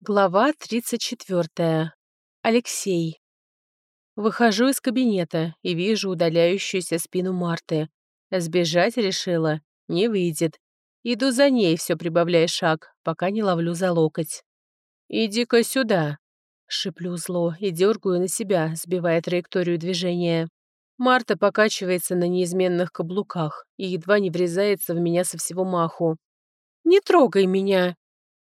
Глава 34. Алексей. Выхожу из кабинета и вижу удаляющуюся спину Марты. Сбежать решила. Не выйдет. Иду за ней, все прибавляя шаг, пока не ловлю за локоть. «Иди-ка сюда!» Шиплю зло и дергаю на себя, сбивая траекторию движения. Марта покачивается на неизменных каблуках и едва не врезается в меня со всего маху. «Не трогай меня!»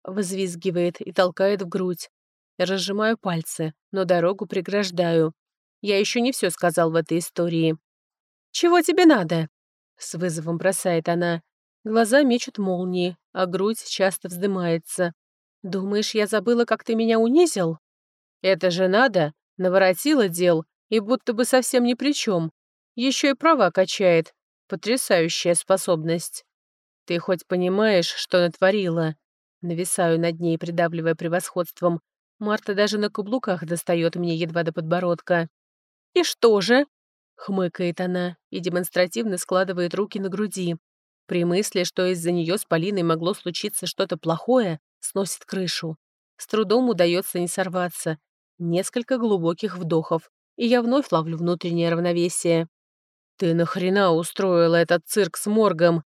Взвизгивает и толкает в грудь. Разжимаю пальцы, но дорогу преграждаю. Я еще не все сказал в этой истории. «Чего тебе надо?» С вызовом бросает она. Глаза мечут молнии, а грудь часто вздымается. «Думаешь, я забыла, как ты меня унизил?» «Это же надо!» Наворотила дел, и будто бы совсем ни при чем. Еще и права качает. Потрясающая способность. Ты хоть понимаешь, что натворила? Нависаю над ней, придавливая превосходством. Марта даже на каблуках достает мне едва до подбородка. «И что же?» — хмыкает она и демонстративно складывает руки на груди. При мысли, что из-за нее с Полиной могло случиться что-то плохое, сносит крышу. С трудом удается не сорваться. Несколько глубоких вдохов, и я вновь ловлю внутреннее равновесие. «Ты нахрена устроила этот цирк с моргом?»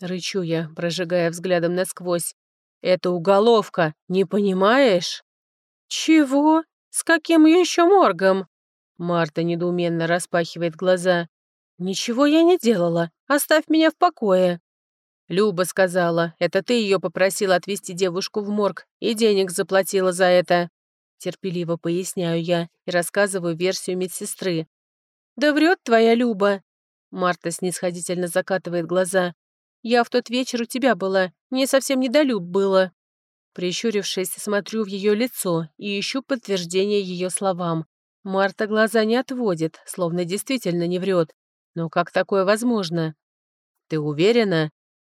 Рычу я, прожигая взглядом насквозь. Это уголовка, не понимаешь?» «Чего? С каким еще моргом?» Марта недоуменно распахивает глаза. «Ничего я не делала. Оставь меня в покое». Люба сказала, это ты ее попросила отвезти девушку в морг и денег заплатила за это. Терпеливо поясняю я и рассказываю версию медсестры. «Да врет твоя Люба!» Марта снисходительно закатывает глаза. Я в тот вечер у тебя была, мне совсем недолюб было». Прищурившись, смотрю в ее лицо и ищу подтверждение ее словам. Марта глаза не отводит, словно действительно не врет. Но как такое возможно? «Ты уверена?»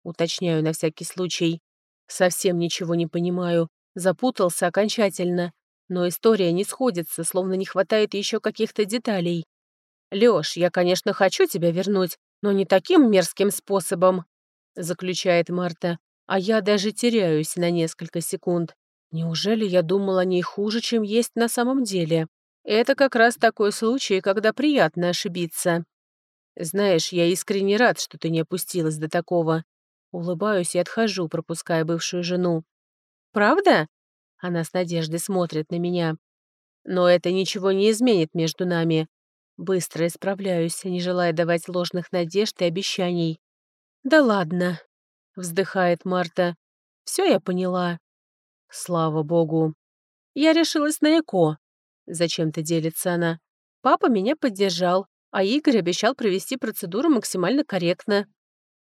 Уточняю на всякий случай. Совсем ничего не понимаю. Запутался окончательно. Но история не сходится, словно не хватает еще каких-то деталей. «Лёш, я, конечно, хочу тебя вернуть, но не таким мерзким способом», заключает Марта, а я даже теряюсь на несколько секунд. Неужели я думала о ней хуже, чем есть на самом деле? Это как раз такой случай, когда приятно ошибиться. Знаешь, я искренне рад, что ты не опустилась до такого. Улыбаюсь и отхожу, пропуская бывшую жену. Правда? Она с надеждой смотрит на меня. Но это ничего не изменит между нами. Быстро исправляюсь, не желая давать ложных надежд и обещаний. «Да ладно», — вздыхает Марта. «Все я поняла». «Слава богу». «Я решилась на ЭКО», — зачем-то делится она. «Папа меня поддержал, а Игорь обещал провести процедуру максимально корректно».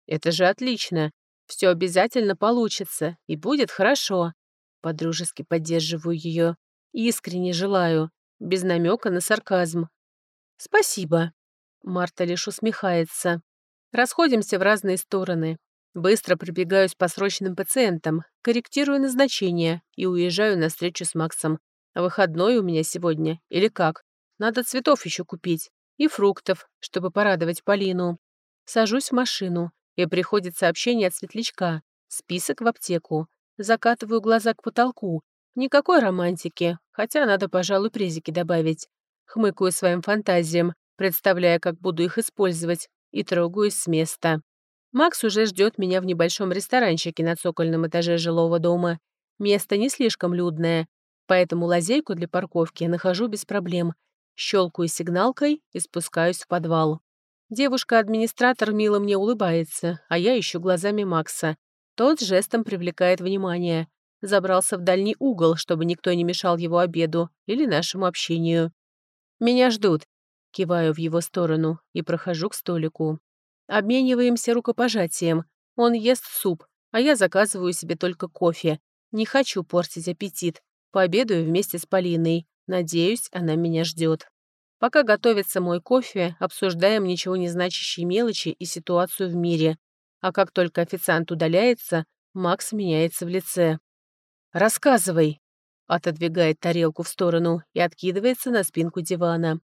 «Это же отлично. Все обязательно получится, и будет хорошо». Подружески поддерживаю ее. Искренне желаю, без намека на сарказм. «Спасибо». Марта лишь усмехается. Расходимся в разные стороны. Быстро пробегаюсь по срочным пациентам, корректирую назначение и уезжаю на встречу с Максом. Выходной у меня сегодня или как? Надо цветов еще купить и фруктов, чтобы порадовать Полину. Сажусь в машину, и приходит сообщение от светлячка. Список в аптеку. Закатываю глаза к потолку. Никакой романтики, хотя надо, пожалуй, презики добавить. Хмыкаю своим фантазиям, представляя, как буду их использовать, и трогаюсь с места. Макс уже ждет меня в небольшом ресторанчике на цокольном этаже жилого дома. Место не слишком людное, поэтому лазейку для парковки нахожу без проблем. Щелкаю сигналкой и спускаюсь в подвал. Девушка-администратор мило мне улыбается, а я ищу глазами Макса. Тот жестом привлекает внимание. Забрался в дальний угол, чтобы никто не мешал его обеду или нашему общению. Меня ждут. Киваю в его сторону и прохожу к столику. Обмениваемся рукопожатием. Он ест суп, а я заказываю себе только кофе. Не хочу портить аппетит. Пообедаю вместе с Полиной. Надеюсь, она меня ждет. Пока готовится мой кофе, обсуждаем ничего не значащие мелочи и ситуацию в мире. А как только официант удаляется, Макс меняется в лице. «Рассказывай!» Отодвигает тарелку в сторону и откидывается на спинку дивана.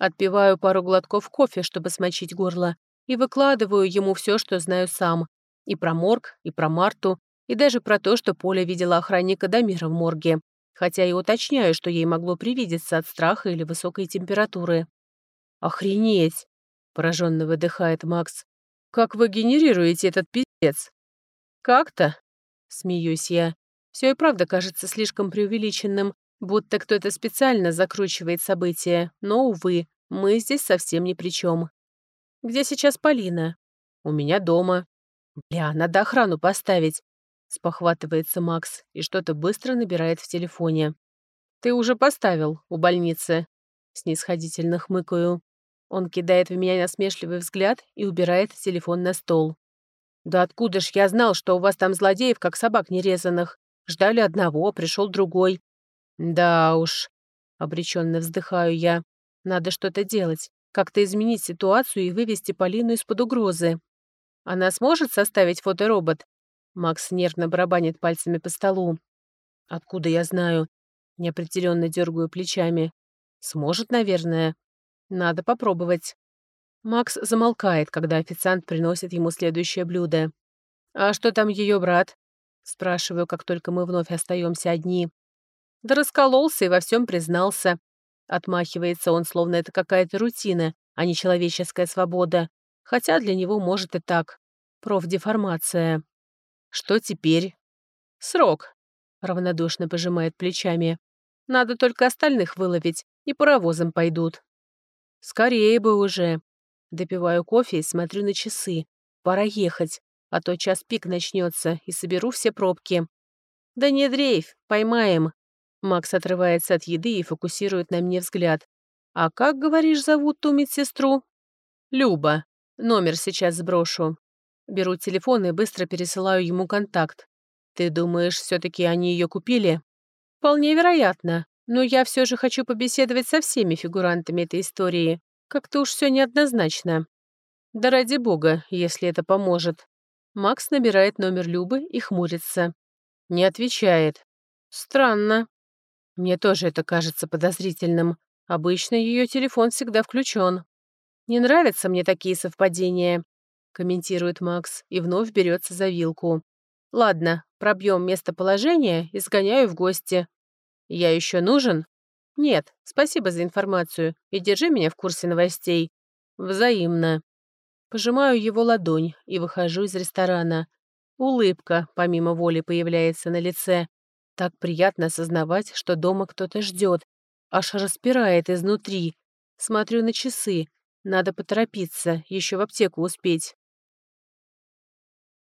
Отпиваю пару глотков кофе, чтобы смочить горло, и выкладываю ему все, что знаю сам. И про морг, и про Марту, и даже про то, что Поля видела охранника Дамира в морге. хотя и уточняю, что ей могло привидеться от страха или высокой температуры. «Охренеть!» — пораженно выдыхает Макс. «Как вы генерируете этот пиздец?» «Как-то?» — смеюсь я. Все и правда кажется слишком преувеличенным, будто кто-то специально закручивает события, но, увы, мы здесь совсем ни при чем. «Где сейчас Полина?» «У меня дома». «Бля, надо охрану поставить», — спохватывается Макс и что-то быстро набирает в телефоне. «Ты уже поставил у больницы», — снисходительно хмыкаю. Он кидает в меня насмешливый взгляд и убирает телефон на стол. «Да откуда ж я знал, что у вас там злодеев, как собак нерезанных? Ждали одного, пришел другой». «Да уж», — обреченно вздыхаю я. «Надо что-то делать, как-то изменить ситуацию и вывести Полину из-под угрозы. Она сможет составить фоторобот?» Макс нервно барабанит пальцами по столу. «Откуда я знаю?» Неопределенно дергаю плечами. «Сможет, наверное. Надо попробовать». Макс замолкает, когда официант приносит ему следующее блюдо. «А что там ее брат?» Спрашиваю, как только мы вновь остаемся одни. Да раскололся и во всем признался. Отмахивается он, словно это какая-то рутина, а не человеческая свобода. Хотя для него может и так. Профдеформация. Что теперь? Срок. Равнодушно пожимает плечами. Надо только остальных выловить, и паровозом пойдут. Скорее бы уже. Допиваю кофе и смотрю на часы. Пора ехать, а то час пик начнется и соберу все пробки. Да не дрейф, поймаем. Макс отрывается от еды и фокусирует на мне взгляд. А как, говоришь, зовут ту медсестру? Люба. Номер сейчас сброшу. Беру телефон и быстро пересылаю ему контакт. Ты думаешь, все-таки они ее купили? Вполне вероятно. Но я все же хочу побеседовать со всеми фигурантами этой истории. Как-то уж все неоднозначно. Да ради бога, если это поможет. Макс набирает номер Любы и хмурится. Не отвечает. Странно. Мне тоже это кажется подозрительным. Обычно ее телефон всегда включен. Не нравятся мне такие совпадения, комментирует Макс и вновь берется за вилку. Ладно, пробьем местоположение и сгоняю в гости. Я еще нужен? «Нет, спасибо за информацию и держи меня в курсе новостей. Взаимно». Пожимаю его ладонь и выхожу из ресторана. Улыбка, помимо воли, появляется на лице. Так приятно осознавать, что дома кто-то ждет. Аж распирает изнутри. Смотрю на часы. Надо поторопиться, еще в аптеку успеть.